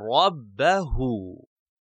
ربه.